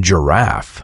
giraffe.